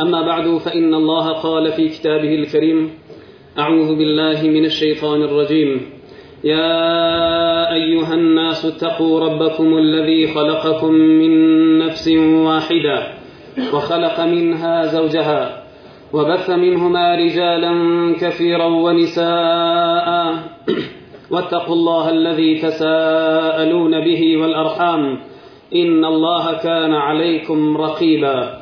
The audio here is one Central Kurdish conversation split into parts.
أما بعد فإن الله قال في كتابه الكريم أعوذ بالله من الشيطان الرجيم يا أيها الناس اتقوا ربكم الذي خلقكم من نفس واحدة وخلق منها زوجها وبث منهما رجالا كثيرا ونساء واتقوا الله الذي تساءلون به والأرحام إن الله كان عليكم رقيباً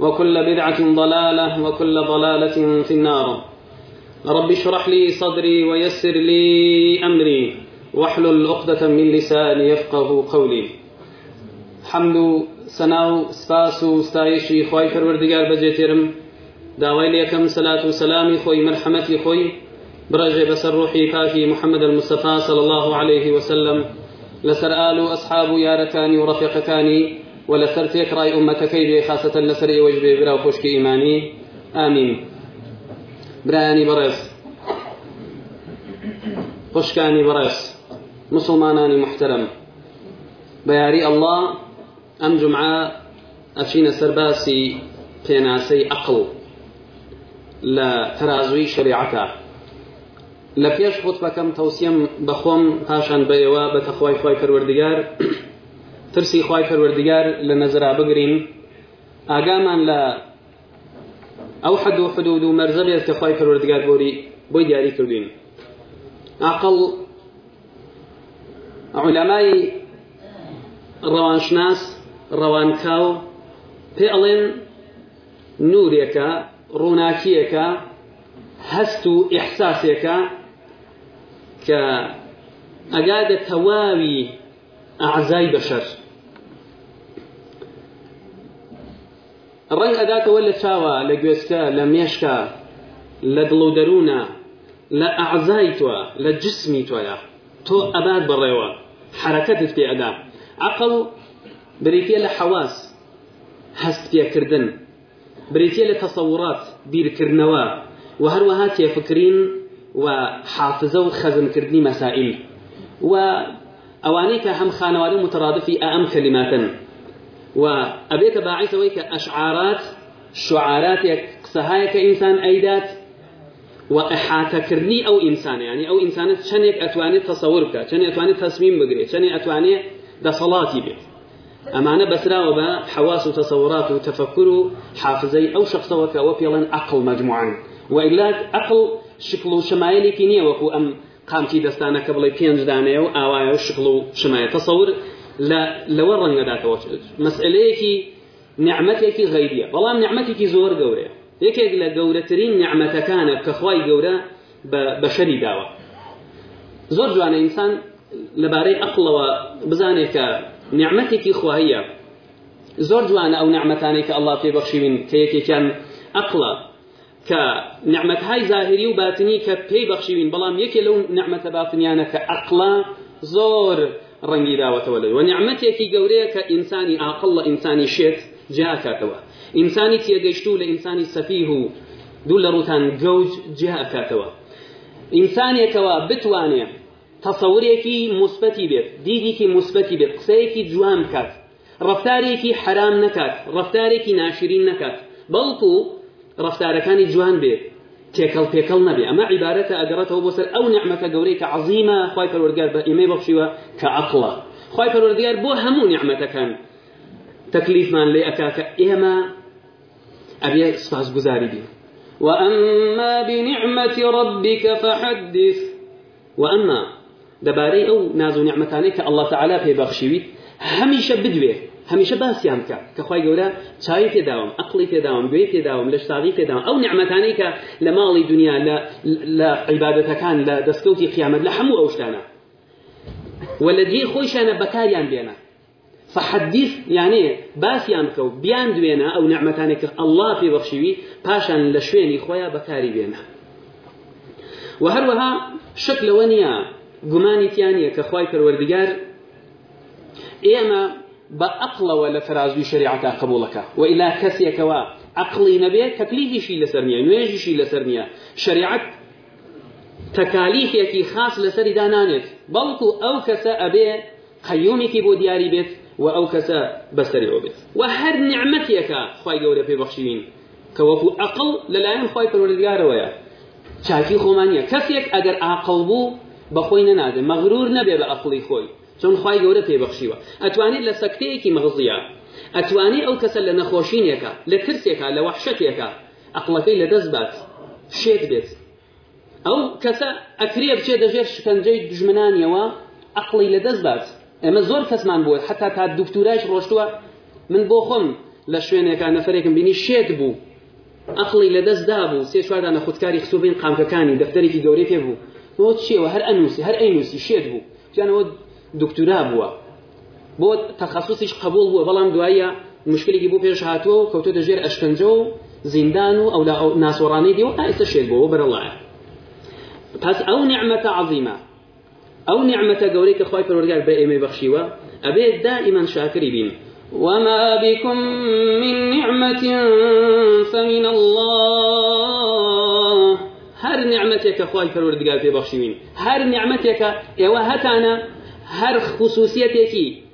وكل بدعة ضلالة وكل ضلالة في النار رب اشرح لي صدري ويسر لي أمري واحلل عقدة من لساني يفقه قولي حمد سناو سپاسو ستايشي خوي پەروەردگار بەجێتێرم داوای لەکەم سەلات و سلامي خوي مرحمتي خوي بڕژێ بەسەر روحي پاکی محمد المصطفى صلى الله عليه وسلم لسر آل أصحاب يارتاني ورفقتاني ولا سرتيك رأي أمك كيدي خاصة لسري وجبي براو وخشك إيماني آمين براني برس خشكاني برس مسلماناني محترم بياري الله أم جمعة أشين سرباسي پێناسەی عقل لە تەازوی شریعەکە لە پێش خۆتبەکەم تەوسیم بەخۆم پاشان بەیەوە بە تەخوای خی پەروەردگار ترسی خی پەروەردگار لە نەزرا بگرین ئاگامان لە ئەو حد و حدود و مەرزەبێت کە خی پەروەردگار بۆری بۆی دیاری کردین عقل علەمای ڕەوانشناس ڕەوانکاو پێ ئەڵێن نورێکە ڕووناکیەکە هەست و ئحساسێکە کە ئەگادە تەواوی ئەعزای بەشەر ڕنگ ئەداتەوە لە چاوە لە گوێستکە لە مێشکە لە دڵ و دەروونە لە ئەعزای توە لە جسمی تۆیە تۆ ئەبات بڕێوە حرەکەتت پێ ئەدا عقل بریتە لە حواس هەست پێکردن بریتە لە تەسەورات بیرکردنەوە و هەروەها تێفکرین و حافزە و خەزمکردنی مەسائل و ئەوانەی کە هەم خانەواری مترادفی ئەم کەلیماتن وأبيك ئەبێتە باعیسەوەی أشعارات شعارات شعاراتێک إنسان أيدات ئەیدات و ئەحاتەکردنی ئەو ئینسانە ینی يعني ئەو ئینسانە چەندێک ئەتوانێت تەسەور بکە چەندێک ئەتوانێت تەسمیم بگرێت چەندێک ئەتوانێت أما أنا بسرا وبا حواس وتصورات وتفكر حافزي أو شخص وكا وفيلا أقل مجموعا وإلا أقل شكل شمايلي شمایلێکی وكو أم قامتي دستانا دەستانە بينج دانيو پێنج دانەیە و ئاوایە و لەوە ڕەنگەداتەوە مەسئلەیەکی نعممەتێکی غەیریە بەڵام نعممەتێکی زۆر گەورەیە یەکێک لە گەورەترین نعممەتەکانە کە خی گەورە بە شەری داوە زۆر جوانە ئینسان لەبارەی ئەقلەوە بزانێت کە نعممەتێکی خواهیە زۆر جوانە ئەو نعممەتانێک کە ئەلله پێبەخشیوین کە یەکێکیان ئەقلە کە نعممەتهای زاهری و باتنی کە پێی بەخشیوین بەڵام یەکێ لەو نعممەتە باتنیانە کە ئەقلا زۆر ڕەنگی داوەتەوە لەوێ و نیعممەتێکی گەورەیە کە ئینسانی ئاقل لە ئینسانی شێت جاکاتەوە ئینسانی تێگەشت و لە ئینسانی سەفیه و دوو لە ڕوتان گەوج جیاکاتەوە ئینسانێکەوە بتوانێ تەسەورێکی مثبتی بێت دیدیکی مثبتی بێت قسەیەکی جوان بکات ڕفتارێکی حرام نکات ڕفتارێکی ناشرین نکات بەڵکو ڕفتارەکانی جوان بێت تكل پێکەڵ نەبێ ئەمە عیبارەتە ئەگەڕێتەوە بۆسەر ئەو نعمەتە گەورەی کە عزیمە خی پەروەرگار بە ئیمەی بەخشیوە کە عقڵە خی پەروەردگار بۆ هەموو نعمەتەکان تەکلیفمان لێ ئەکاکە ئێمە ئەبێ سپاس گوزاری بین وأما بنعمة ربك فحدث وأما دباري أو نازو نعمتاني الله تعالى في بخشيويت هميشة بدويه هەمیشە باسییان بکە کەخوای گەورە چای پێداوم ئەقلی پێداوم گوێی پێداوم لە شتاوی پێداوم ئەو نعمەتانەی کە لە ماڵی دنیا لە عیباەتەکان لە دەستکەوتی قیامەت لە هەموو ئەو شتانە وەلە دی خۆیشانە بەکاریان بێنە فحدیث یعنی باسییان بکە و بیان دوێنە ئەو نعمەتانێک کرد ئەلله پێ بەخشیوی پاشان لە شوێنی خۆیان بەکاری بێنە و هەروەها شک لەوە نییە گومانیتیان نیە کە خی پەروەردگار ئێمە بەعقلەوە لە فرازوی شریعتا قبولەکە و ئیلا کەسێکەوە عقلی نەبێ تەکلیفیشی لەسەر نیە نوێژیشی لەسەر نییە شریعت تەکالیفێکی خاص لەسەری دانانێت بەڵکو ئەو کەسە ئەبێ قەیومێکی بۆ دیاری بێت و ئەو کەسە بەسەریەوە بێت و هەر نعممەتێکە خی گەورە پێی بەخشین کە وەکو ئەقل لەلایەن خی پەروەردگارەوەیە چاکی خۆمانە کەسێک ئەگەر ئاقل بوو بەخۆی نەنادێ مەغرور نەبێ بە ئەقلی خۆی چون خی گەورە پێبخشیوە ئەتوانێت لە سەکتەیەکی مەغزیە ئەتوانێت ئەو کەسە لە نەخۆشینێکە لە ترسێکە لە وحشتێکە ئەقڵەکەی لە دەست بات شێت بێت ئەو کەسە ئەکرێ بچێت دەژێر شکنجەی دژمنانیەوە ئەقڵی لە دەست بات ئێمە زۆر کەسمان بووە حتا تا دوکتورایش ڕۆشتووە من بۆ خۆم لە شوێنێکە نەفرێکم بینی شێت بوو ئەقلی لە دەستدا بوو سێ چواردا نەخودکاری خسوبین قامکەکانی دەفتەرێکی گەورەی پێ بوو بۆ چیەوە هەر ئەنووسی هەر ئەینوسی شێت بوو جانەوە دکتورا بووە بۆ تخصصش قبول بووە بەڵام دوایە مشکلێکی بۆ پێش هاتووە و کەوتۆ دەژێر ئەشکنجە اشکنجو زیندان و ئەو ناسۆڕانەی دێ و ئایسە شێک بۆەوە بەرەڵایە پس او نعمەتە عظیمە ئەو نعمەتە گەورەی کە خی پەرۆرگار بە ئێمە بەخشیوە ئەبێت دائما شاکری بین وما بكم من نعمة فمن الله هر نعمتك أخوان قال في بخشوين هر نعمتك يوهتانا هر خصوصیتی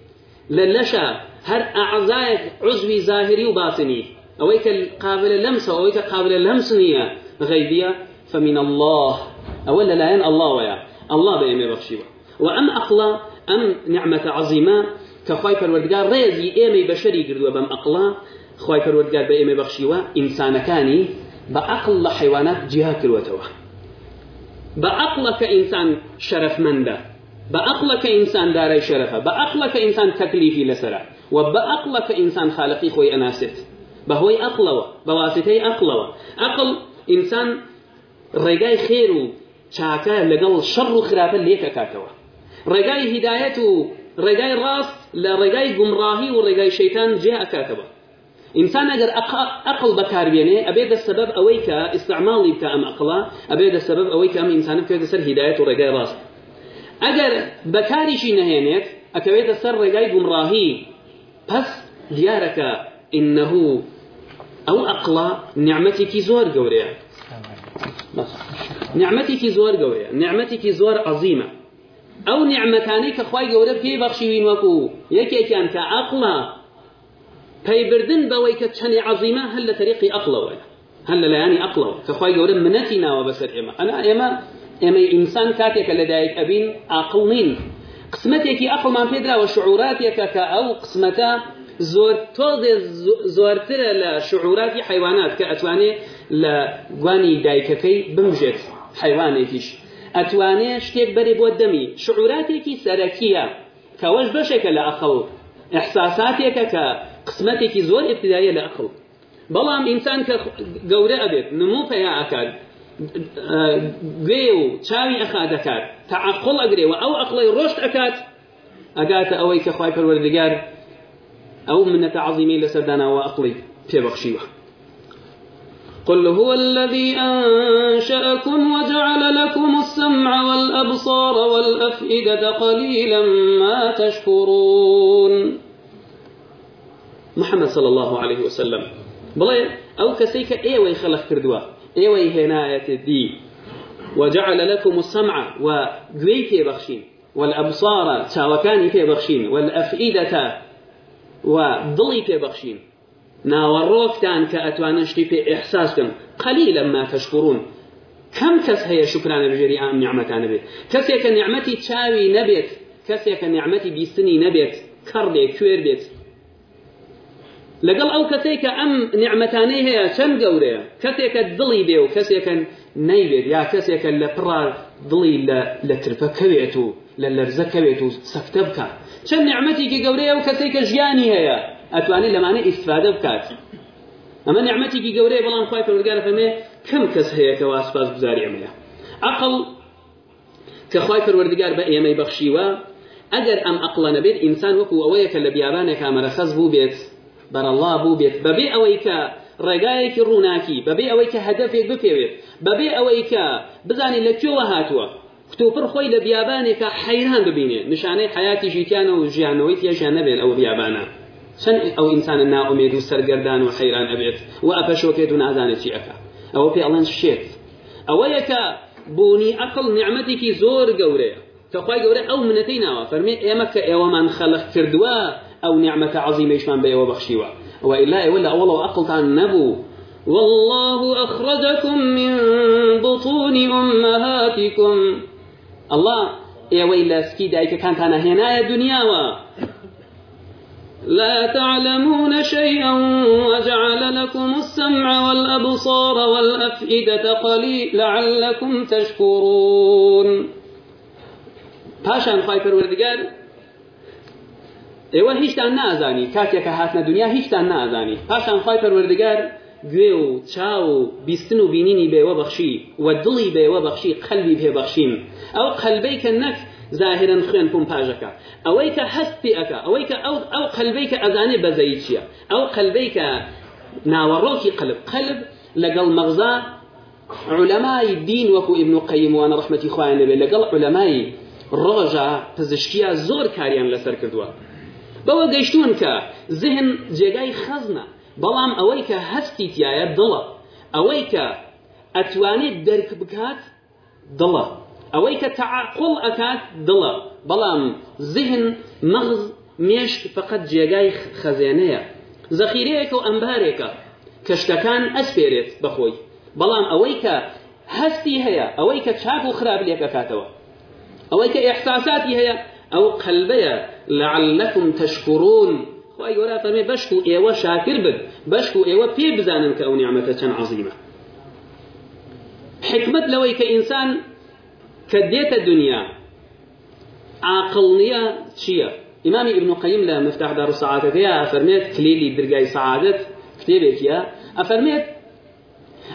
لە نەشە هر اعضای عضوی ظاهری و باسنی ئەوەی قابل لمس لەمس ئەوەی کە قابل لمس نیه غیبیه فمن الله ئەوە لەلایەن الله ويا الله به ئێمێ بخشی و ام اقلا ام نعمت عظیما کە خی پەروەردگار ڕێزی ئێمەی بەشەری گردووە بەم ئەقڵە خی پەروەردگار بە ئێمە بەخشیوە ئینسانەکانی بە عقل لە حیوانات جیها کردوەتەوە بە عقلە بأقلك إنسان داري شرفه بأقلك إنسان تكليفي لسرع وبأقلك إنسان خالقي خوي أناست بهوي أقلوا بواسطه أقلوا أقل إنسان رجاي خيره شاكا لقل شر خرافة ليك أكاكوا رجاء هدايته رجاي راس لرجاي جمراهي ورجاي شيطان جاء أكاكوا إنسان أجر أقل بكاربينه أبيد السبب أويك استعمالي بكام أقلا أبيد السبب أويك أم إنسان بكاربينه هدايته رجاء راس اگر بكاريشي نهينك اكويت السر رقاي قمراهي بس ديارك انه او اقلا نعمتي كي زور قوريا نعمتي كي زور قوريا نعمتي كي زور عظيمة او نعمتانيك اخواي قوريا كي بخشي وين وكو يكي كان كاقلا في بردن بويك تشني عظيمة هل طريقي اقلا ولا هل لا يعني اقلا كاخواي قوريا منتنا وبسر اما انا اما ئێمە ئینسان کاتێکە لەدایک ئەبین عقل نین قسمەتێکی ئەقلمان پێدراوە شعوراتێکە کە ئەو قسمەتە زۆر تۆڵێ زۆرترە لە شعوراتی حیوانات کە ئەتوانێ لە گوانی دایکەکەی بمژێت حیوانێکیش ئەتوانێ شتێک بەرێ بۆ دەمی شعوراتێکی سەرەکیە کەەوەش بەشێکە لە ئەخەڵ احساساتێکە کە قسمەتێکی زۆر ابتدایە لە ئەخەڵ بەڵام ئینسان کە گەورە ئەبێت نمو پیا ئاکات غيو و اخا دكات دەکات تەعقل او ئەو ئەقڵی اكات ئەکات ئەگاتە خايف کە خخوای أو ئەو منەتە عظیمی لەسەرداناوە في پێبەخشیوە قل هو الذي أنشأكم وجعل لكم السمع والأبصار والأفئدة قليلا ما تشكرون محمد صلى الله عليه وسلم بلى او كسيك کە ئێوەی كردوه ايوي هنايه دی وجعل لكم السمع وگوێی بخشين والأبصار في بخشين والأفئدة ودڵی پێبەخشین ناوەڕۆکتان کە كاتوان اشتي في احساسكم قليلا ما تشكرون كم کەس هي شكرا بژێری ئام نیعمەتانە بێت کەسێکە نیعمەتی چاوی نەبێت کەسێکە نیعمەتی بیستنی نەبێت کەڕ بێت کوێر لەگەڵ ئەو کەسێک کە ئەم نعمەتانەی هەیە چەند گەورەیە کەسێکە دڵی بێ و کەسێکن نەیوێت یا کەسێکە لە پڕار دڵی لە ترپەکەوێت و لە لەرزەکەوێت و سەفتە بکات چەند نعمەتێکی گەورەیە و کەسێکە ژیانی هەیە ئەتوانێت لەمانە ئیسفادە بکات ئەمە نعمەتێکی گەورەیە بەڵام خی پەرگارە فەرمێ کەم کەس هەیە کە واسپاس گوزاری ئەمەیە عقل کە خی پەروەردگار بە ئێمەی بەخشیوە ئەگەر ئەم عقلە نەبێت ئینسان وەکو ئەوەیە کە لە بیابانێک ئامەرەخەز بوو بێت بر الله بو بەبێ ئەوەی کە ڕێگایەکی ڕووناکی بەبێ ئەوەی کە هەدەفێک بپێوێت بەبێ ئەوەی کە بزانین لە کوێوە هاتووە کتۆپڕ خۆی لە بیابانێکە حەیران ببینێ نیشانەی حیاتی ژیتیانە و ژیانەوەی تێژیان نەبێت ئەو بیابانە چەند ئەو ئینسانە ناومێد و سەرگەردان و حەیران ئەبێت و ئەپەشۆکێت و نازانێت چی ئەەکە ئەوە پێ ئەڵەن شێت ئەوەیە کە بوونی ئەقل نعمەتێکی زۆر گەورەیە کەخوای گەورە ئەو منەتەی ناوە فەرمێ ئێمە کە ئێوەمان خەلق کردووە أو نعمة عظيمة يشمان بها وبخشيوا وإلا ولا والله كان نبو والله أخرجكم من بطون أمهاتكم الله يا ويلا سكي دايك كانت أنا هنا يا دنيا و لا تعلمون شيئا وجعل لكم السمع والأبصار والأفئدة قليل لعلكم تشكرون باشا خايف قال ئێوە هیچتان نازانی کاتێکە هاتنە دنیا هیچتان نازانی پاشان خی پەروەردگار گوێ و چاو و بیستن و بینینی بێوە بەخشی و دڵی بێوە بەخشی قەلبی پێبەخشیم ئەو قەلبەی کە نەک ظاهرن خوێن پم پاژەکە ئەوەی کە هەست پێ ئەەکە ئەوەی کە ئەو ئەو قەلبەی کە ئەزانێ بەزەی چییە ئەو قەلبەی کە ناوەڕۆکی قلب قلب لەگەڵ مەغزا علەمای دین وەکو ئبن و قەیموانە ڕحمەتی خوایان لەبێ لەگەڵ علەمای ڕۆژە پزیشکیە زۆر کاریان لەسەر کردووە بەوە گەیشتون کە زهن جێگای خەزنە بەڵام ئەوەی کە هەستی تایە دڵە ئەوەی کە ئەتوانێت دەرک بکات دڵە ئەوەی کە تەعاقڵ ئەکات دڵە بەڵام زهن مەغز مێشت فقط جێگای خەزێنەیە زەخیرەیەک و ئەمبارێکە کەشتەکان ئەسپێرێت بەخۆی بەڵام ئەوەی کە هەستی هەیە ئەوەی کە چاک و خراپ لێک ئەکاتەوە ئەوەی کە ئێحساساتی هەیە او قلبيا لعلكم تشكرون خواهي أيوة ولا فرمي بشكو ايوا شاكر بد بشكو ايوا في بزانن كأو نعمتا كان عظيمة حكمة لوي انسان كديت الدنيا عقلنية شيا امام ابن قيم لا مفتاح دار السعادة يا افرميت كليلي برقاي سعادة كتبك يا افرميت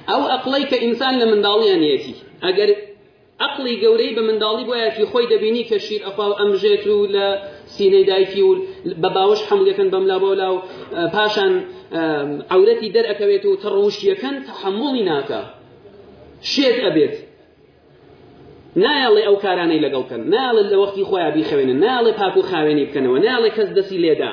او اقليك انسان لمن داليا نيتي اقرب عقلی گەورەی بە منداڵی بۆ یەکی خۆی دەبینی کە شیر ئەفاو ئەمژێت و لە سینەی دایکی و بە باوەش حملەکەن بەملا بۆلاو پاشان عورەتی دەرەکەوێت و تەڕوشیەکەن تحمڵی ناکە شێت ئەبێت نایڵێ ئەو کارانەی لەگەڵکەن ناڵێ لە وەختی خۆیان بیخەوێنن ناڵێ پاک و خاوێنی بکەنەوە ناڵێ کەس دەسی لێدا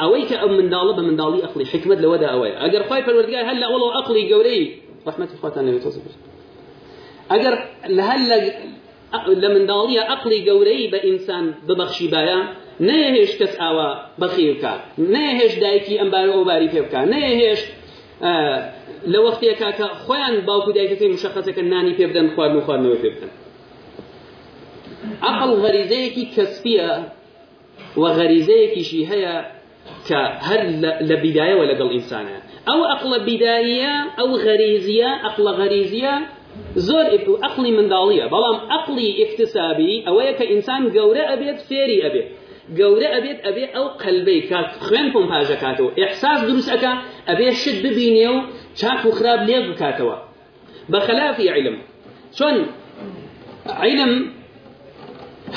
ئەوەی کە ئەم منداڵە بە منداڵی ئەقلی حکمت لەوەدا ئەوەیە ئەگەر خی پەروەردگای هەل لە ئەوڵەوە ئەقلی گەورەی ڕحمەتی خواتان لەوێت تۆزە بێت ئەگەر هەل لە منداڵیە عقلی گەورەی بە ئینسان ببەخشی بایە نەیە هێش کەس ئاوا بەخی بکات نەیە هێش دایکی ئەمبار ئۆباری پێ بکات نەیە هێش لە وەختێکا کە خۆیان باوکو دایکەکەی مشخصەکە نانی پێ بدەن خواردن و خواردنەوە پێ بدەن عقل غەریزەیەکی کەسپیە و غەریزەیەکیشی هەیە کە هەر لە بیدایەوە لەگەڵ ئینسانە ئەو عقلە بیداییە ئەو غەریزیە عقلە غەریزیە زۆر عقلی منداڵیە بەڵام عقلی ئفتسابی ئەوەیە کە ئینسان گەورە ئەبێت فێری ئەبێت گەورە ئەبێت ئەبێ ئەو قەلبەی کات خوێن پۆمپاژەکاتەوە ئێحساس دروستەکە ئەبێ شت ببینێ و چاک و خراپ لێ بکاتەوە بەخلافی عیلم چۆن عیلم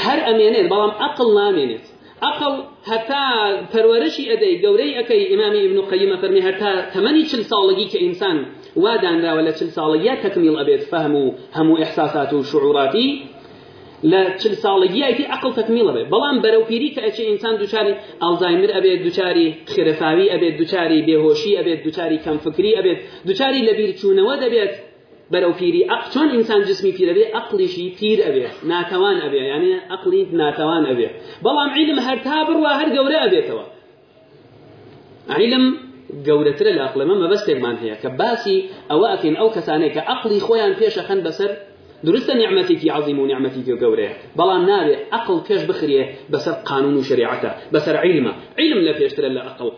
هەر ئەمێنێت بەڵام عقل نامێنێت عقل هەتا پەروەرشی ئەدەی گەورەی ئەەکەی ئمامی ابن قەیمە فەرمی هەتا تەمەنی چل ساڵگی کە ئینسان وادانراوە لە چل ساڵە تەکمیل ئەبێت فەهم و هەموو ئەحساسات و شعوراتی لە چل ساڵگیایتی عقل تەکمیل ئەبێت بەڵام بەرەوپیری کە ئەچێ ئینسان دوچاری ئالزایمر ئەبێت دوچاری خێرەفاوی ئەبێت دوچاری بێهۆشی ئەبێت دوچاری کەمفکری ئەبێت دوچاری لە بیرچوونەوە دەبێت بەرەوپیری ئەق چۆن ئینسان جسمی پیر ئەبێ ئەقلیشی پیر ئەبێ ناتەوان ئەبێ یعنی ئەقلی ناتەوان ئەبێ بەڵام عیلم هەر تا بڕوا هەر گەورە ئەبێتەوە عیلم گەورەترە لە عقلمە مەبەستێکمان هەیە کە باسی ئەوە ئەکەین ئەو کەسانێک کە عقلی خۆیان پێشەخەن بەسەر درستە نیعممەتێکی عظیم و نیعممەتێکی گەورەیە بەڵام نابێ عقل پێش بخرێ بەسەر قانون و شریعەتە بەسەر عیلمە عیلم لە پێشترە لە عقل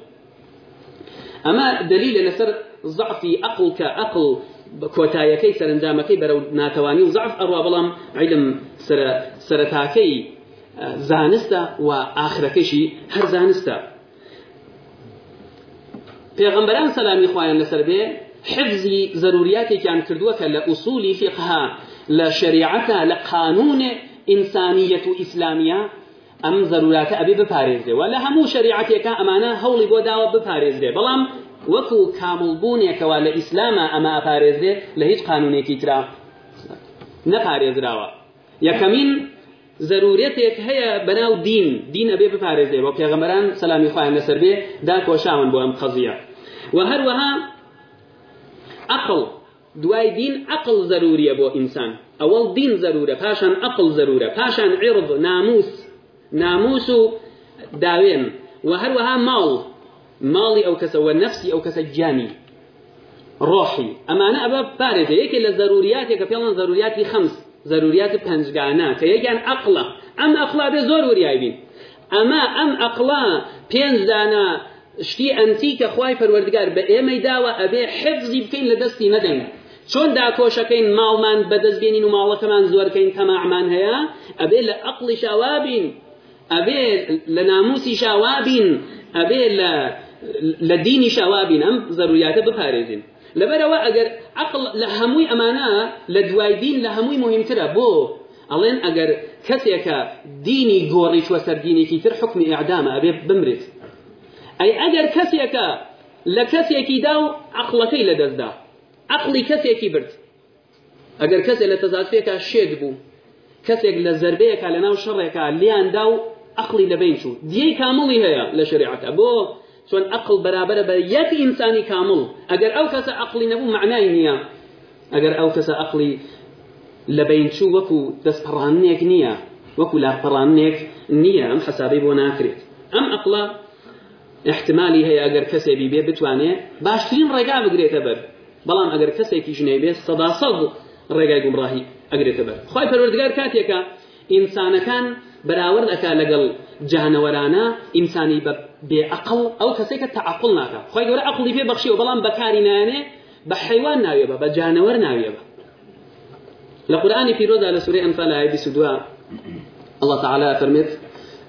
ئەمە دلیلە لەسەر ضعفی عقل کە عقل کۆتایەکەی سەرنجامەکەی بەرەو ناتوانانی و زعف ئەڕوا بەڵام عیلم سەرەتاکەی زانستە و ئاخرەکەشی هەر زانستە پێغمبەران سەلامی خوایان لەسەر بێ حفزی ضرورياتێکیان کردووە کە لە ئوسولی فقها لە شریعەتە لە قانونێ ئینسانیەت و ئیسلامیە ئەم ضروراتە ئەبێ بپارێزێەوە لە هەموو شریعەتێکە ئەمانە هەوڵی بۆ داوە بپارێزێ بەڵام وەکو کاملبوونێکەوە لە ئیسلامە ئەمە ئەپارێزێ لە هیچ قانونێکی ترا نەپارێزراوە یەکەمین ضرورەتێک هەیە بەناو دین دینە بێ بپارێزێ بۆ پێغەمەران سەلامی خۆیان لەسەر بێ دا کۆشاون بۆ ئەم قەزیە وهروها عقل دوای دین عقل ضروریه بو انسان اول دین ضروره پاشان عقل ضروره پاشان عرض ناموس ناموس داوين وهروها مال مالي او كسا ونفسي او كسا جاني روحي اما انا ابا بارزه يكي للضروريات يكي فيلن ضروريات خمس ضروريات پنجگانه كيكي عن عقله ام عقله بزور وريابين اما ام عقله پنج دانا شتی ئەنتیکە خوای پەروەردگار بە ئێمەی داوە ئەبێ حفزی بکەین لە دەستی نەدەین چۆن داکۆشەکەین ماڵمان بەدەستبێنین و ماڵەکەمان زۆرکەین تەماعمان هەیە ئەبێ لە عقلی شاوابین ئەبێ لە ناموسی شاوابین ئەبێ لە لە دینی شاوابین ئەم زەروریاتە بپارێزین لەبەرەوە ئەگەر عقل لە هەمووی ئەمانە لە دوای دین لە هەمووی مهمترە بۆ ئەڵێن ئەگەر کەسێکە دینی گۆڕی چوە سەر دینێکی تر حکمی ئەعدامە ئەبێ بمرێت ئەی ئەگەر کەسێکە لە کەسێکی دا و عقلەکەی لەدەستدا عقلی کەسێکی برد ئەگەر کەسێک لە تەزادفێکە شێت بوو کەسێک لە زربەیەکە لە ناو شەڕێکە لیاندا و عقلی لەبین چوو دیەی کامڵی هەیە لە شریعەکە بۆ چۆن عقل بەرابرە بە یەک ئینسانی کامڵ ئەگەر ئەو کەسە عقلی نەبوو معنای نییە ئەگەر ئەو کەسە عقلی لەبین چوو وەکو دەستپەڕانێک نییە وەکو لاپەڕانێک نییە ئەم حسابی بۆ ناکرێت ئەم عقلە احتمالی هەیە ئەگەر کەسێکی بێ بتوانێ باشترین ڕێگا بگرێتە بەر بەڵام ئەگەر کەسێکی ژنێ بێ سەدا سەڵ ڕێگای گومڕاهی ئەگرێتە بەر خی پەروەردگار کاتێکە ئینسانەکان بەراورد ئەکا لەگەڵ جانەوەرانە ئینسانی بە بێعقل ئەو کەسێکە تەعقل ناکە خی گەورە عقلی پێ بەخشی و بەڵام بەکاری نایێ بە حیوان ناوێ بە بە جانەوەر ناوێ بە لە قورآانی پیرۆدا لە سوورەی ئەمسال ئای 22 الله تعالی فەرمێت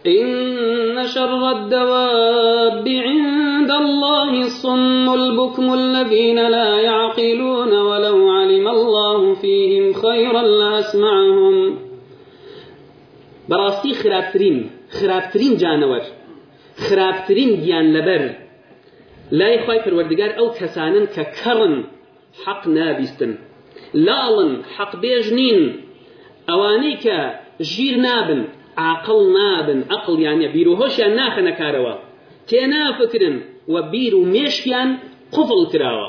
إن شر الدواب عند الله الصم البكم الذين لا يعقلون ولو علم الله فيهم خيرا لأسمعهم براستي خرابترين خرابترين جانور خرابترين ديان لبر لا خوای پروردگار او كسانا ككرن حق نابستن لالن حق بيجنين أوانيك جير نابن عاقڵ نابن عقڵیان نیە بیر و هۆشیان ناخەنە کارەوە تێنافکرن و بیر و مێشکیان قفڵ کراوە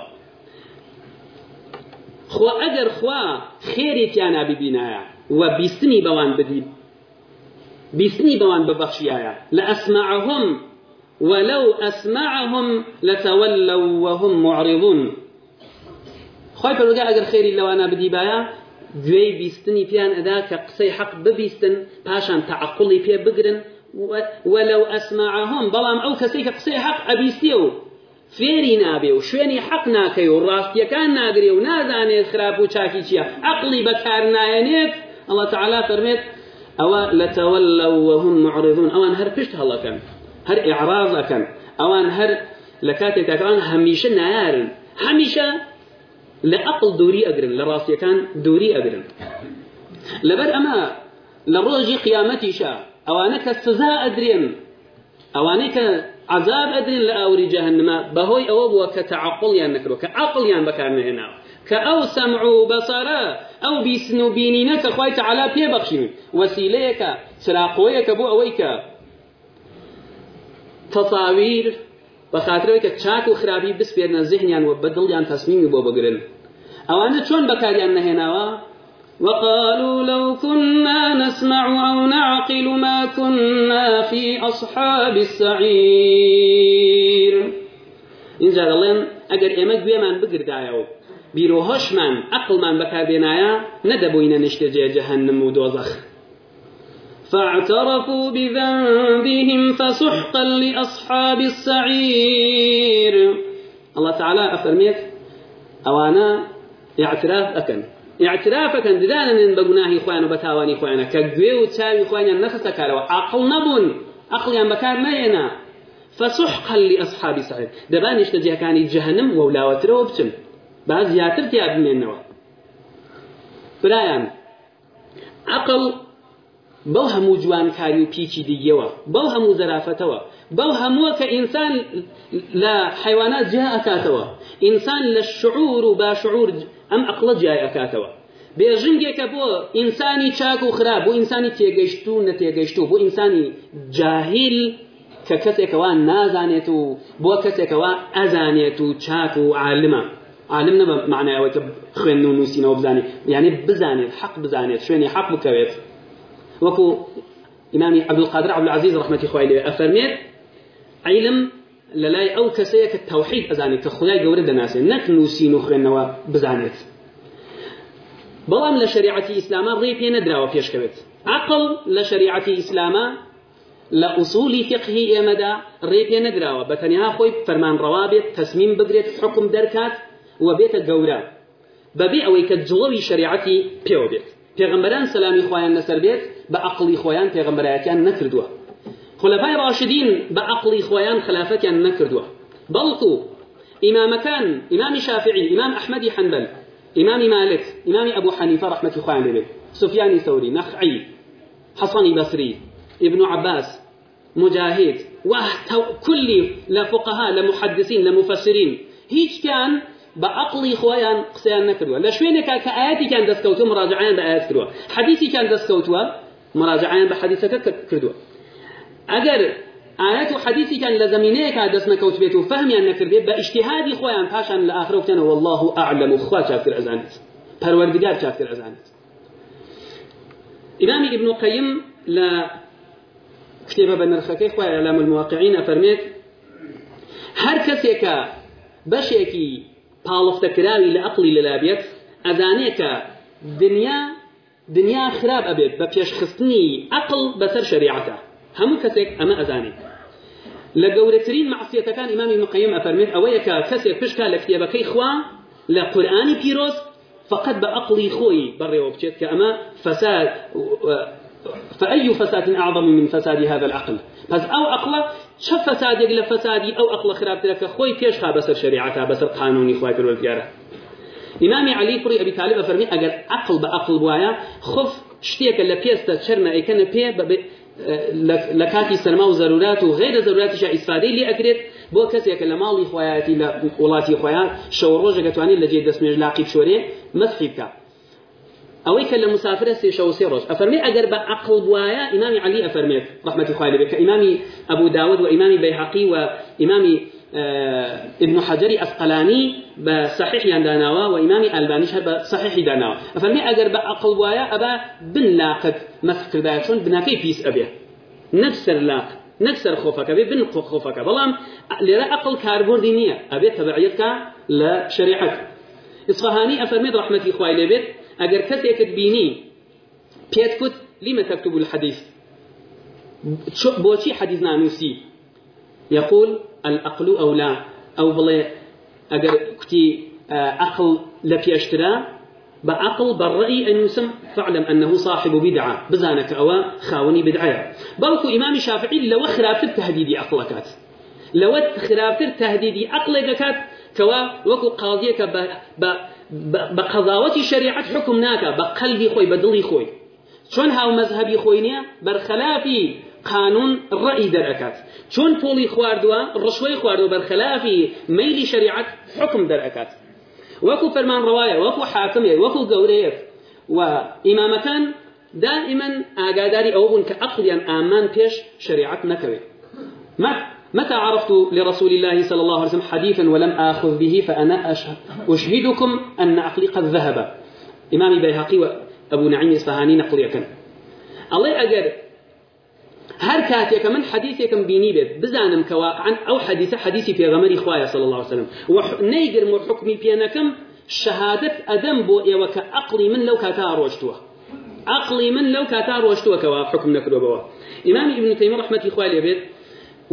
خۆ ئەگەر خوا خێریان نابی بینایە و بیستنی بەوان بدی بیستنی بەوان ببەخشیایە لە ئەسمعهم ولو أسمعهم لتولوا وهم معرضون خوای پروگە ئەگەر خێری لەوانە بدی باە گوێی بیستنی پیان ئەدا کە قسەی حەق ببیستن پاشان تەعقڵی پێ بگرن وەلەو ئەسمعهم بەڵام ئەو کەسێک کە قسەی حەق ئەبیستی و فێری نابێ و شوێنی حەق ناکەی و ڕاستیەکان ناگرێ و نازانێت خراپ و چاکی چییە عقلی بەکار نایەنێت ئەڵە تعالا فەرمێت ئەوە لەتەوەلەو وهم معرضون ئەوان هەر پشت هەڵەکەن هەر ئعراض ئەەکەن ئەوان هەر لە کاتێک تاکەوان هەمیشە نایارن هەمیشە لە عقل دووری ئەگرن لە ڕاستیەکان دووری ئەگرن لەبەر ئەمە لە ڕۆژی قیامەتیشە ئەوانە کە سزا ئەدرێن ئەوانەی کە عذاب ئەدرێن لە ئاوری جەهنمە بەهۆی ئەوە بووە کە تەعقڵیان نەکردەوە کە عقڵیان بەکارنەهێناوە کە ئەو سەمع و بەسارە ئەو بیسن و بینینە کە خوای تەعالا پێبەخشین وەسیلەیەکە چراقۆیەکە بۆ ئەوەی کە تەساویر بە خاترەوەی کە چاک و خراپی بسپێنە زیهنیان و بەدڵیان تەسمیمی بۆ بگرن ئەوانە چۆن بەکاریان نەهێناوە وقالوا لو كنا نسمع أو نعقل ما كنا في أصحاب السعير اینجا دەڵێن ئەگەر ئێمە گوێمان بگردایەوە بیرۆهۆشمان عقلمان بەکاربێنایە نەدەبووینە نیشتە جێ جەهەنم و دۆزەخ فاعترفوا بذنبهم فسحقا لأصحاب السعير الله تعالى أفرميك أوانا اعتراف أكن اعتراف أكن من بقناه إخوان وبتاوان إخوانا كقوي وتاوي إخوانا نخسا كالوا عقل نبون عقل يعني بكار مينا فسحقا لأصحاب السعير دبان لجهة كان جهنم وولا وتروبتم بعد زياتر تياب منوا برايان عقل بەو هەموو جوانکاری و پیچی دیگەوە بەو هەموو زەرافەتەوە بەو هەمووە کە ئینسان لە حیوانات جیا ئەکاتەوە ئینسان لە شعور و باشعور ئەم عقلە جیای ئەکاتەوە بێژنگێکە بۆ ئینسانی چاک و خراپ بۆ ئینسانی تێگەیشت و نەتێگەیشت و بۆ ئینسانی جاهیل کە کەسێکەوە نازانێت و بۆ کەسێکەوە ئەزانێت و چاک و عالمە عالم نەبە معنایەوە کە خوێن و نووسینەوە بزانێت یعنی بزانێت حەق بزانێت شوێنی حەق بکەوێت وكو إمامي عبد القادر عبد العزيز رحمة إخوائي عليه أفرميت علم للاي أو كسيك التوحيد أزاني كخلاي قورد الناس نك نوسين نوا بزانيت بلام لشريعة إسلاما ريبي يندرى وفيش كبت عقل لشريعة إسلاما لأصول فقه إمدا ريبي يندرى وبتنها خوي فرمان روابط تسميم بدريت حكم دركات وبيت قورا ببيع ويكت جلوي شريعتي بيوبيت غمران سلامي خوایان نسر بيت بەعقلی خۆیان پێغمبەرایەتیان نەکردووە خلەپای ڕاشدین بە عقلی خۆیان خلافەتیان نەکردووە امام كان امام شافعي امام احمد حنبل امام مالك امام ابو حنيفه رحمه خۆیان لێبێت سفيان ثوري نخعي حەسەنی بەسری ابن عباس مجاهد وكل لفقهاء لمحدثين لمفسرين هيج كان بعقلي خويا قسيان نكروا لا شوينك كآياتي كان دسكوتو مراجعين بآيات كروا حديثي كان دسكوتوا مراجعیان بە حەدیثەکە کردووە ئەگەر ئاەت و حەدیثی کان لە زمینەیەکە دەست نەکەوت بێت و فەهمیان نەکردێت بە ئیشتیهادی خۆیان پاشان لە ئاخرە وتێنە والله اعلم و خوا چاکتر ئەزانێت پەروەردگار چاکتر ئەزانێت ئیمامی ابن القیم لە کتێبە بە نرخەکەی خۆی ئەلام المواقعین ئەفەرمێت هەر کەسێکە بەشێکی پاڵفتەکراوی لە عقلی لەلابێت ئەزانێت کە دنیا دنیا خراب ئەبێت بە خصني عقل بسر شریعەتە هم کەسێک أما ئەزانێت لە گەورەترین معسیەتەکان ئیمامی مقیم ئەفەرمێت ئەوەیەکە کەسێک پشکا لە کتێبەکەی خوا لە قورآانی پیرۆز فقط بەعقڵی خۆی بەڕێوە بچێت کە اما فساد فأي فساد أعظم من فساد هذا العقل بس أو عقله شف فسادك لفسادي أو عقل خراب لك خوي تيش بسر الشريعة بس القانون إخواتي والبيارة إمام علي فري أبي طالب فرمي أجر أقل بأقل بوايا خف شتيك اللي بيست شرم أي كان بي ب لكاتي سلمه وضرورات وغير ضرورات شا استفاده لي أكرت بو كسي كلا مالي خواياتي لا ولاتي خوايا شوروجا كتواني اللي جيد اسمي لاقي شوري مسحبك أو يكلم مسافر سي شو سيروس أفرمي أجر بأقل بوايا إمام علي أفرمي رحمة خالي بك إمام أبو داود وإمام بيحقي وإمام آه، ابن حجر ئەسقلانی بصحيح صحیحیان وامام الباني ئیمامی ئەلبانیش بە صحیحی داناوە ئەفەرمی ئەگەر ابا عقل مسك ئەبا بن لاقت مەسکردایە چۆن بناکەی پیس ئەبێ نەفسەر لاق نەکسەر خۆفەکە بێ بن خۆفەکە بەڵام لێرە عقل کاربردی نییە ئەبێ تەبعیەتکە لە شریعەت ئسفهانی ئەفەرمێت ڕحمەتی خوای لێبێت ئەگەر کەسێکت بینی لما تكتب الحديث بوشي حديث نانوسي يقول العقل أو لا أو بلا أجر كتي عقل آه، لبي أشترى بعقل بالرأي أن يسم فاعلم أنه صاحب بدعة بزانك أو خاوني بدعة بركو إمام شافعي لو خلاف التهديد أقلكات لو خلاف التهديد أقلكات كوا وكو قاضيك ب ب بقضاوتي شريعة حكم بقلبي خوي بدلي خوي شون هاو مذهبي خوينيا برخلافي قانون ڕئی درعكات چۆن فولي خواردوا ڕشوەی خواردوا بەرخەلافی ميل شريعة حكم درعكات وكو فرمان رواية وكو حاكمية وكو گەورەیەک و دائما آقاداري ئەوە بوون کە عقلیان ئامان پێش شريعة نەکەوێت متى عرفت لرسول الله صلى الله عليه وسلم حديثا ولم آخذ به فأنا أشهدكم أن عقلي قد ذهب إمام بيهقي وأبو نعيم إصفهاني نقل يكن الله أجر هەر کاتێکە من حەدیثێکم بینی بێت بزانم كوا عن حديث حديثي في پێغەمەری خوایە صلى الله وسلم و نەیگرم و حکمی پێنەکەم شەهادەت ئەدەم بۆ ئێوە کە عقلی من لەو کاتا ڕۆشتووە عقلی من لەو کاتا ڕۆشتووەکەوە حکم نەکرۆبەوە ئیمامی ابن تيمية رحمة خوای بيت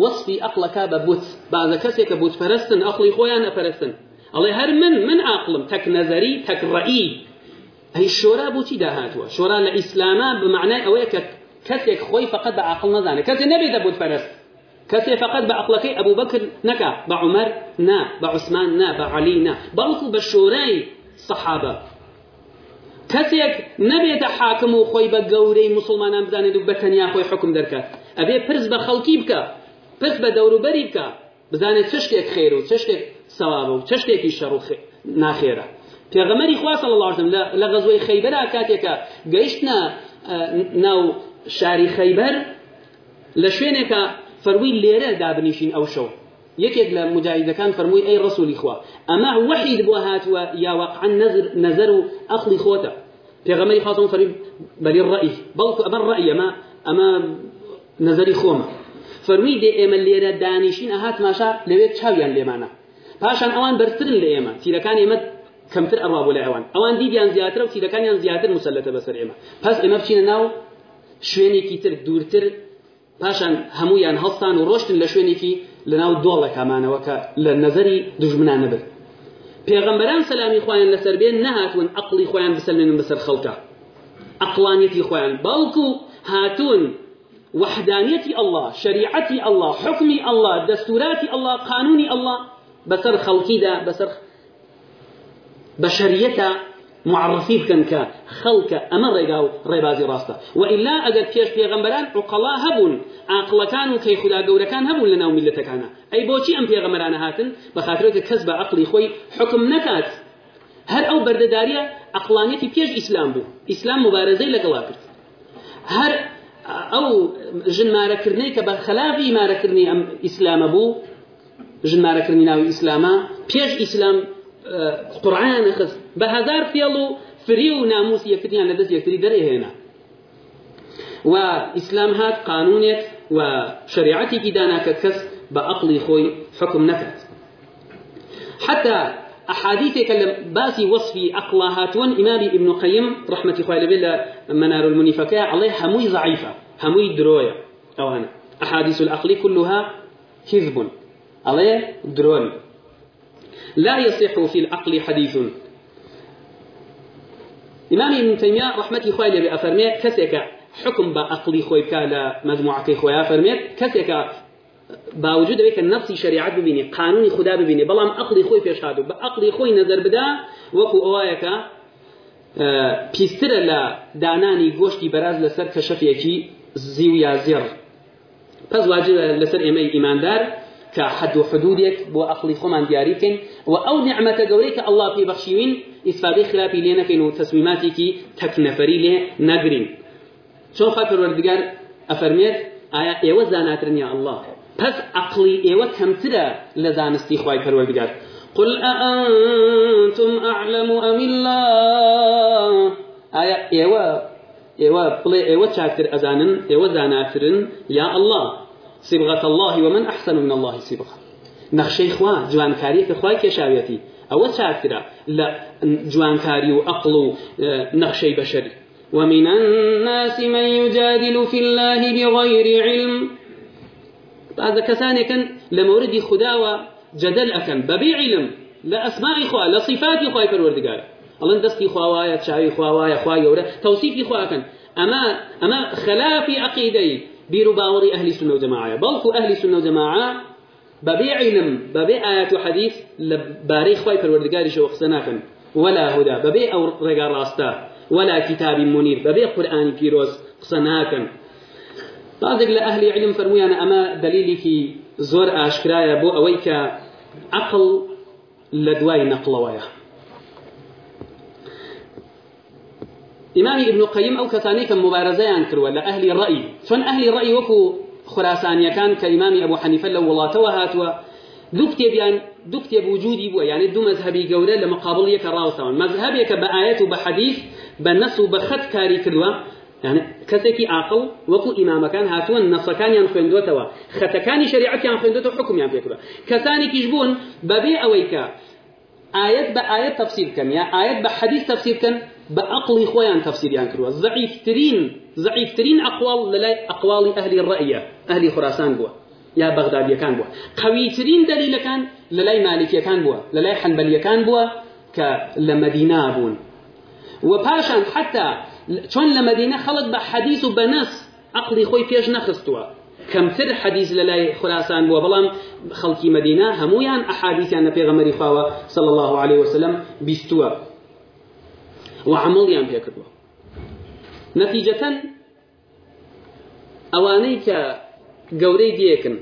وصفي أقل كاب بوت بازە كبوت فرستن أقلي عقلی أنا فرستن الله هر من من أقلم تك نظري تك رأي هي الشورا بوتي دهاتوا شورا الإسلام بمعنى أويك کەسێک خۆی فقط بە عقل نزانێت کەسێ نەبێتە بوت پەرست کەسێ فقط بە عقلەکەی ئەبوو بەکرد نەکە بە عمەر نا بە عوسمان نا بە عەلی نا بەڵکو بە شۆرای سەحابە کەسێک نەبێتە حاکم و خۆی بە گەورەی مسلمانان بزانێت و بە تەنیا خۆی حکم دەکات ئەبێ پرس بە خەڵکی بکە پرس بە دەوروبەری بکە بزانێت چ شتێک خێر و چ شتێک سەوابە و چ شتێکی شەڕ و ناخێرە پێغەمەری خوا صلی الله علیه و سلم لە غزوەی خەیبەر کاتێکە گەیشتنا ناو شاری خەیبەر لە شوێنێکە فەروی لێرە دابنیشین ئەو شەو یەکێک لە مجاهدەکان فەرمووی ئەی ڕسوولی خوا ئەمە وحید بۆ هاتووە یا واقعا نەزەر و ئەخلی خۆتە پێغەمەری خاتم فەرمی بەری ڕەئی بەڵکو ئەمە ڕەئی ئەمە ئەمە نظری خۆمە فەرمی دێ ئێمە لێرە دانیشین ئەهات ماشا لەوێ چاویان لێمانە پاشان ئەوان بەرترن لە ئێمە تیرەکان ئێمە کەمتر ئەڕوا بۆ لای ئەوان ئەوان دیدیان زیاتر و تیرەکانیان زیاتر مسلەتە بەسەر ئێمە پس ئێمە بچینە ناو شوێنێکی تر دوورتر پاشان هەمویان هەڵستان و ڕۆشتن لە شوێنێکی لەناو دۆڵەکەمانەوە کە لە نەزەری دژمنان نەبن پێغەمبەران سەلامی خۆیان لەسەر بێن نەهاتون عقلی خۆیان بسەلێنن بەسەر خەڵکە عقلانیەتی خۆیان باوکو هاتون وحدانيتي الله شريعتي الله حكمي الله دستوراتي الله قانوني الله بسر خلقي دا بسر بشريته معرفی بکەن کە خەڵکە ئەمە ڕێگا و ڕێبازی ڕاستە وئلا ئەگەر پێش پێغەمبەران عقڵا هەبوون عقڵەکان و کەی خوددا گەورەکان هەبوون لە ناو میلەتەکانە ئەی بۆچی ئەم پێغەمەرانە هاتن بە خاطرێتە کەس بە عقلی خۆی حکم نکات هەر ئەو بەردەداریە عقلانیەتی پێش ئیسلام بوو ئیسلام مبارەزەی لەگەڵا کرد هەر ئەو ژنمارەکردنی کە بە خلافی مارەکردنی ئەم ئیسلامە بوو ژنمارەکردنی ناوی ئیسلامە پێش ئیسلام قرآن خص بهزار فيلو فريو ناموس یەکتیان على دس يكتري دري هنا وإسلام هات قانونك و شریعەتێکی دانا کە کەس بە عقلی حتى أحاديثك باسي وصفي أقلاهات هاتون إمام ابن قيم رحمة خوالي بالله منار المنفكاء عليه هموي ضعيفة هموي دروية أو هنا أحاديث الأقلي كلها كذب عليه دروية لا يصح في العقل حديث إمام ابن تيمية رحمة خوي لبي أفرمي كسك حكم بأقلي خوي كالا مجموعة خوي أفرمي كسك باوجود بك النفس شريعة ببيني قانون خدا ببيني بلام أقلي خوي في شهادو بأقلي خوي نظر بدا وكو أوايك پیسترە لە دانانی گۆشتی بەراز لەسەر کەشەفێکی زی و یا زێڕ پس واجب لەسەر ئێمە ئیماندار كحد حد و خمان بۆ وأو نعمة جوريك الله في بخشين گەورەی خلافي لنا في تصميماتك تكنفري خراپی نجرين شو و تەسمیماتێکی تەکنەفەری آية نەگرین چۆن زاناترن یا الله بس أقلي إيوة کەمترە لە زانستی خوای پەروەردگار قل أأنتم أعلم أم الله آية إيوة إيوة بلي إيوة شاكتر أزانن إيوة زاناترن يا الله صبغة الله ومن أحسن من الله صبغة نخشي إخوان جوان كاري كخوا كشاويتي أو تاكرا لا جوان كاري وأقل اه، نخشي بشري ومن الناس من يجادل في الله بغير علم بعد كثاني كان ورد خداوة جدل أكن ببيع علم لا أسماء إخوة لا صفات إخوة قال الله دستي إخوة وايا تشاوي إخوة وايا إخوة يورا توصيف إخوة أكن أما, أما خلاف عقيدي بيرو باوري أهل سنة و جماعه بلکو اهلی سنة و ببيع علم ببيع آيات وحديث لباري خواي پروردگاري شو خسناكن ولا هدى ببيع او رقا راستا ولا كتاب منير ببيع قرآن كيروز خسناكن بعضك لأهل علم فرميان أما دليلي في زور أشكرايا بو أويك عقل لدواي نقلوايا إمام ابن قيم أو کەسانەیکم مبارەزەیان کردووە لە ئەهلی ڕئی چۆن ئەهلی ڕئی وەکو خوراسانیەکان کە ئیمامی ئەبوو حەنیفە لە وڵاتەوە هاتووە دوو کتێبیان دوو کتێب وجودی بووە یعنی دوو مەذهبی گەورە لە مقابل یەکە ڕاوسەوە مەذهبێکە بە ئاەت و بە حەدیث بە نەس يعني, يعني كسكي عقل وكو إمام كان هاتون النص كان ينخن دوتوا خت كان شريعة ينخن دوتوا حكم يعني فيكوا كساني كيجبون ببيع أويكا آيات بآيات تفسير كان يا آيات بحديث تفسير كان بعقل خويان تفسير ينكروا يعني ضعيف ترين ضعيف ترين أقوال للا أقوال أهل الرأي أهل خراسان بوا يا بغداد يكان بوا قوي ترين دليل كان للا مالك يكان بوا للا حنبل يكان بوا كالمدينة بون وباشان حتى شون لمدينة خلق بحديث وبنص عقلي خوي فيش نخستوا کەمتر حەدیز لە لای خوراسان بووە بەڵام خەڵکی مدینا هەمویان أحاديث لە يعني پێغەمەری خاوە صلى الله عليه وسلم بیستووە وعمڵیان پێکردوە نەتیجەتەن ئەوانەی کە گەورەی دیەکن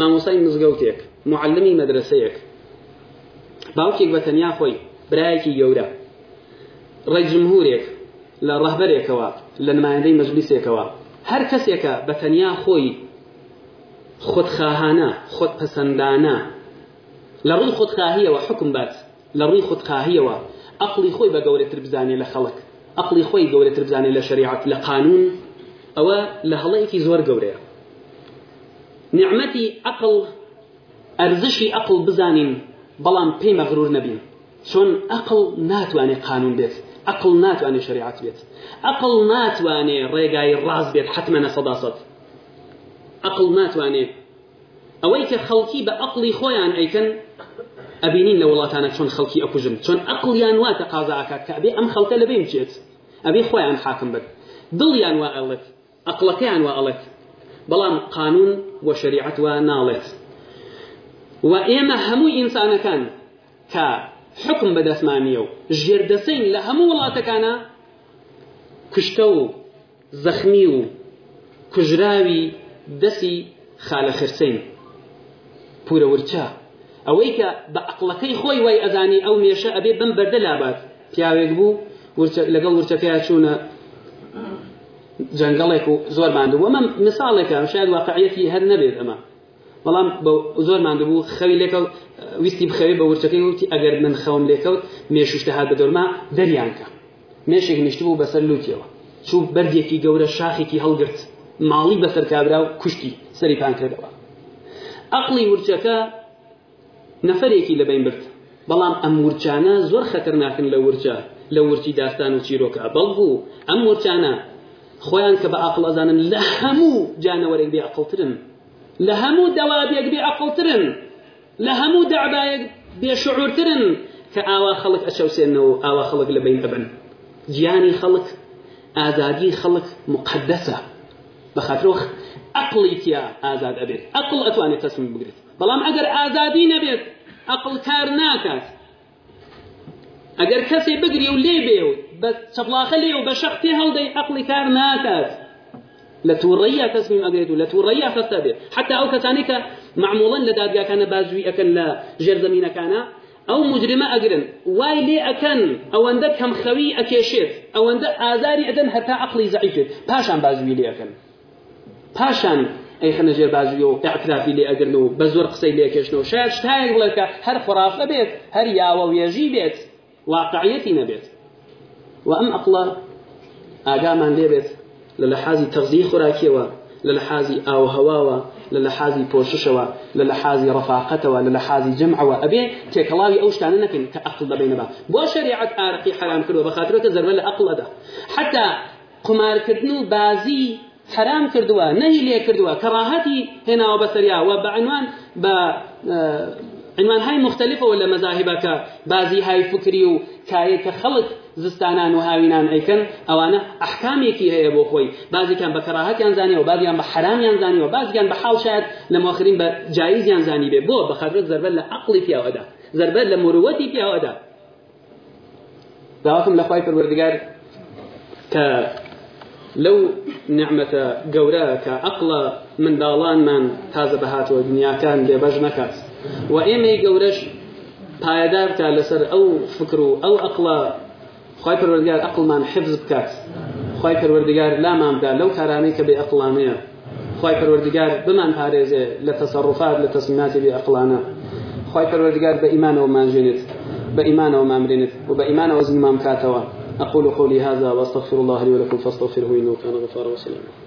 مامۆسای مزگەوتێک معلمی مەدرسەیەک باوکێک بە تەنیا خۆی برایەکی گەورە ڕێجمهورێک لە ڕەهبەرێکەوە لە نمایندەی مەجلیسێکەوە هەر کەسێکە بە تەنیا خۆی خودخواهانە خودپەسەندانە لە ڕووی خودخواهیەوە حکم بات لە ڕووی خودخواهیەوە عقلی خۆی بە گەورەتر بزانێ لە خەڵک عقلی خۆی گەورەتر بزانێ لە شریعت لە قانون ئەوە لە هەڵەیەکی زۆر گەورەیە نعمەتی عقل ئەرزشی عقل بزانین بەڵام پێی مەغرور نەبین چۆن عقل ناتوانێت قانون بێت عقل ناتوانێت شریعت بێت عقل ناتوانێت ڕێگای ڕاز بێت حتممەە سەداسەد عقل ناتوانێت ئەوەی کە خەڵکی بە عقلی خۆیان ئەیکەن ئەبینین لە وڵاتانە چۆن خەڵکی ئەکوژن چۆن ئەقلیان وا تەقازاکات کە ئەبێ ئەم خەڵکە لەبێ بچێت ئەبێ خۆیان حاکم بێت دڵیان وا ئەڵێت ئەقڵەکەیان وا ئەڵێت بەڵام قانون وە شریعەت وا ناڵێت و ئێمە هەموو ئینسانەکان کە حکم بەدەستمانیە و ژێردەسەین لە هەموو وڵاتەکانە کشتە و زەخمی و کوژراوی دەسی خالە خرسین پورە ورچە ئەوەی کە بە عقلەکەی خۆی وای ئەزانی ئەو مێشە ئەبێ بم بەردە لابات پیاوێک بوو لەگەڵ ورچەکەی چوونە جەنگەڵێک و زۆر ماندوو وەمە مثالێکە شاید واقعەتی هەر نەبێت ئەمە بەڵام زۆر ماندووبوو خەوی لێکەڵ ویستی بخەوی بە ورچەکەی وتی ئەگەر من خەوم لێکەوت مێشوشتە هاات بە دەرما دەریانکە مێشێک نیشت بوو بەسەر لوتیەوە چوو بەردێکی گەورە شاخێکی هەڵگرت ماڵی بەسەر کابرا و کوشتی سەری پان کردەوە عقلی ورچەکە نەفرێکی لەبین برد بەڵام ئەم ورچانە زۆر خەتەرناکن لە ورچە لە ورچی داستان و چیرۆکە بەڵبوو ئەم ورچانە خۆیان کە بە عقل ئەزانن لە هەموو جانەوەرێک بێ عقلترن لە هەموو دەوابێک بێ عقلترن لە هەموو دەعبایەک بێشعورترن کە ئاوا خەڵک ئەچەوسێنەوە ئاوا خەڵک لە بین ئەبن گیانی خەڵک ئازادی خەڵک مقدسە بەخاترۆخ عقڵی تیا ئازاد ئەبێت عقل ئەتوانێت تەسمی بگرێت بەڵام ئەگەر ئازادی نەبێت ئەقل کار ناکات ئەگەر کەسێ بگری و لێ بێ و بە چەپلاخە لێ و بە شەختی هەڵدەی ئەقلی کار ناکات لە تووڕەیە تەسمیم ئەگرێت و لە تووڕەیە خەستە بێت حتا ئەو کەسانی کە معموڵەن لە دادگاکانە بازووی ئەەکەن لە ژێرزەمینەکانە ئەو مجرمە ئەگرن وای لێ ئەەکەن ئەوەندە کەمخەوی ئەکێشێت ئەوەندە ئازاری ئەدەن هەتا عقلی زعیفێت پاشان بازوی لێەکەن پاشان ئەی خەنە ژێر باژوی و ئەعترافی لێ ئەگرن و بە زۆر قسەی لێکێشنەوە شاید شتایەک لەکە هەر خرافە بێت هەر یاوە وێژی بێت واقعیەتی نەبێت و ئەم ئەقڵە ئاگامان لێبێت لە لەحازی تەغزی خوراکیەوە لە لەحازی ئاوهواوە لە لەحازی پۆششەوە لە لەحازی ڕفاقەتەوە لە لەحازی جمعەوە ئەبێ تێکەڵاوی ئەو شتانە نەکەن کە ئەقل دەبینەوە بۆ شریعەت ئارقی حرام کردوە بە خاطرەوە کە زەرمە لە ئەقڵەدا حتا قمارکردن و بازی حرام کردووە نەهی لێ کردووە کەڕاهەتی هێناوە بەسەریا و بەعنوان بە عنوانهای مختلفەوە لە مەزاهبەکە بازی های فکری و کایە کە خەڵک زستانان و هاوینان ئەیکەن ئەوانە ئەحکامێکی هەیە بۆ خۆی بازیکان بە کەراهەتیان زانیەوە بازیان بە حرامیان زانیەوە بازیان بە حاڵ شاید لە مۆخرین بە جاییزیان زانی بێ بۆ بە خەرت زەربەر لە عقلی پیاوەدا زەربەر لە مروەتی پیاوەدا داواکم لە خوای پەروەردگار کە لەو نعمەتە گەورە کە عقلە منداڵانمان تازە بەهاتەوە دنیاکان لێبەژ نەکات و ئێمەی گەورەش پایەدارکە لەسەر ئەو فکر و ئەو عقلە خی پەروەردگار عقلمان حفظ بکات خی پەروەردگار لاماندا لەو کارانەی کە بێ عقلانەیە خی پەروەردگار بمان پارێزێ لە تەسەڕفات لە تەسمیماتی بێ عقلانە خی پەروەردگار بە ئیمانەوە مانژێنێت بە ئیمانەوە مامرێنێت و بە ئیمانەوە زنمان بکاتەوە أقول قولي هذا وأستغفر الله لي ولكم فاستغفره إنه كان غفارا وسلاما